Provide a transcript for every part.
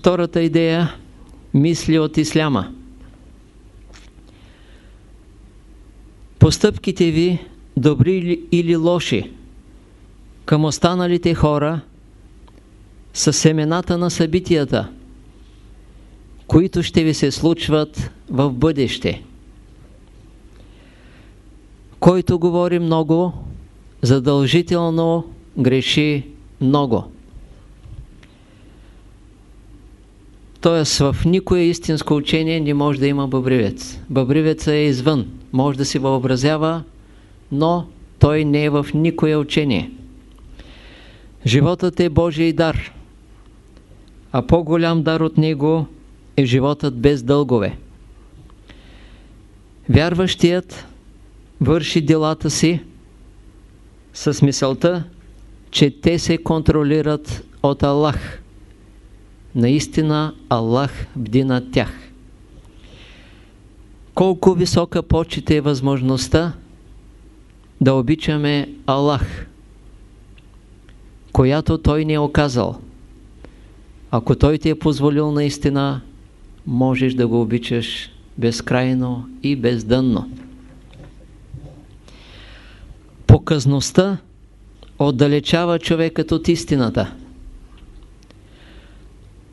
втората идея – мисли от исляма. Постъпките ви, добри или лоши, към останалите хора са семената на събитията, които ще ви се случват в бъдеще. Който говори много, задължително греши много. Тоест в никое истинско учение не може да има бъбривец. Бъбривецът е извън, може да се въобразява, но той не е в никое учение. Животът е Божий дар, а по-голям дар от него е животът без дългове. Вярващият върши делата си с мисълта, че те се контролират от Аллах. Наистина Аллах бди над тях. Колко висока почет е възможността да обичаме Аллах, която Той ни е оказал. Ако Той ти е позволил наистина, можеш да го обичаш безкрайно и бездънно. Показността отдалечава човекът от истината.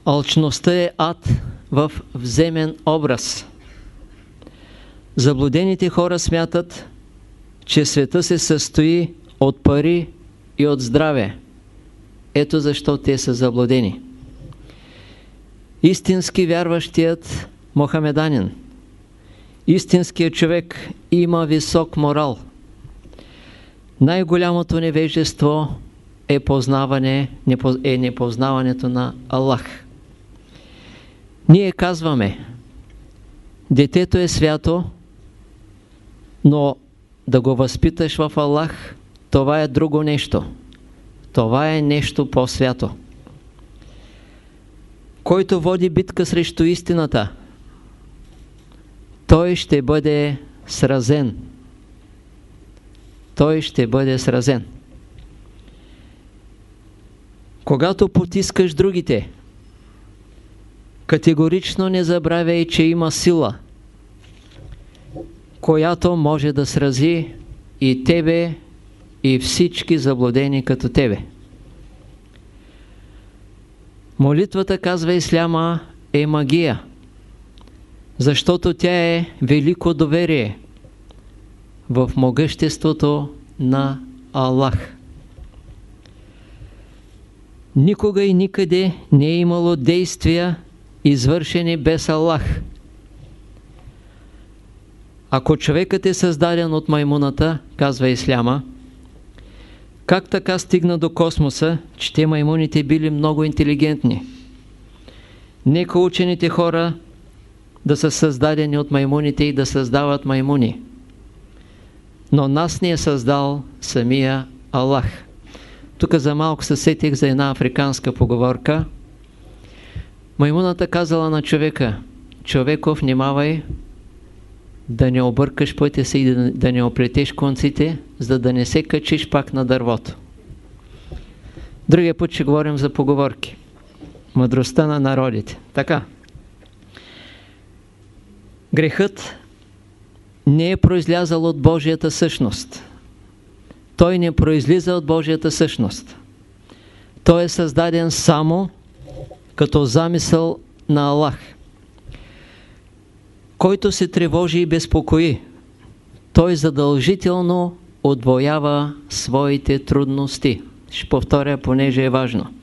Алчността е ад в вземен образ. Заблудените хора смятат, че света се състои от пари и от здраве. Ето защо те са заблудени. Истински вярващият Мохамеданин, истинският човек има висок морал. Най-голямото невежество е, познаване, е непознаването на Аллах. Ние казваме, детето е свято, но да го възпиташ в Аллах, това е друго нещо. Това е нещо по-свято. Който води битка срещу истината, той ще бъде сразен. Той ще бъде сразен. Когато потискаш другите, категорично не забравяй, че има сила, която може да срази и тебе, и всички заблудени като тебе. Молитвата, казва Исляма, е магия, защото тя е велико доверие в могъществото на Аллах. Никога и никъде не е имало действия, извършени без Аллах. Ако човекът е създаден от маймуната, казва Исляма, как така стигна до космоса, че те маймуните били много интелигентни? Нека учените хора да са създадени от маймуните и да създават маймуни. Но нас ни е създал самия Аллах. Тук за малко се сетих за една африканска поговорка. Маймуната казала на човека, човеков, внимавай да не объркаш пътя си и да, да не оплетеш конците, за да не се качиш пак на дървото. Другия път ще говорим за поговорки. Мъдростта на народите. Така. Грехът не е произлязал от Божията същност. Той не произлиза от Божията същност. Той е създаден само като замисъл на Аллах. Който се тревожи и безпокои, той задължително отвоява своите трудности. Ще повторя, понеже е важно.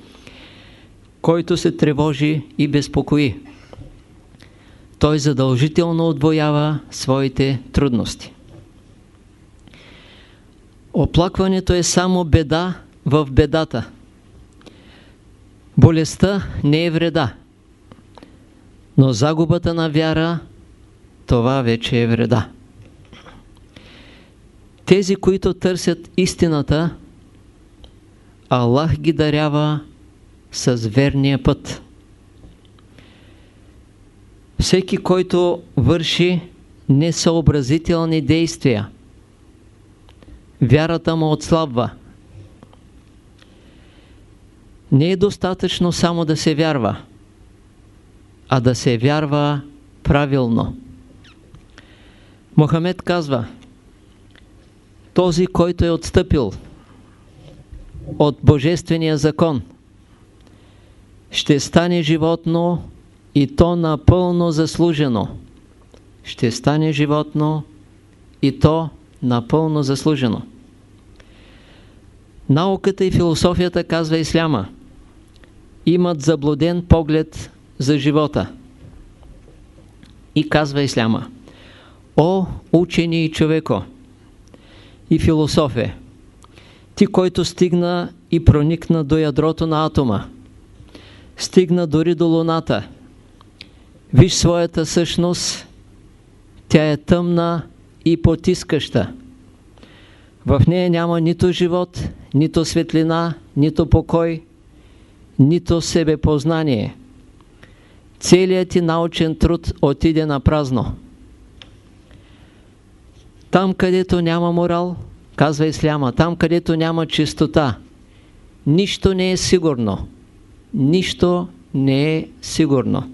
Който се тревожи и безпокои, той задължително отвоява своите трудности. Оплакването е само беда в бедата. Болестта не е вреда, но загубата на вяра, това вече е вреда. Тези, които търсят истината, Аллах ги дарява с верния път. Всеки, който върши несъобразителни действия, вярата му отслабва. Не е достатъчно само да се вярва. а да се вярва правилно. Мохамед казва, този, който е отстъпил от Божествения закон, ще стане животно и то напълно заслужено. Ще стане животно и то напълно заслужено. Науката и философията, казва Исляма, имат заблуден поглед за живота. И казва Исляма, О, учени и човеко, и философе, ти, който стигна и проникна до ядрото на атома, стигна дори до Луната, виж своята същност, тя е тъмна и потискаща. В нея няма нито живот, нито светлина, нито покой, нито себепознание. Целият ти научен труд отиде на празно. Там, където няма морал, казва Исляма, там, където няма чистота, нищо не е сигурно. Нищо не е сигурно.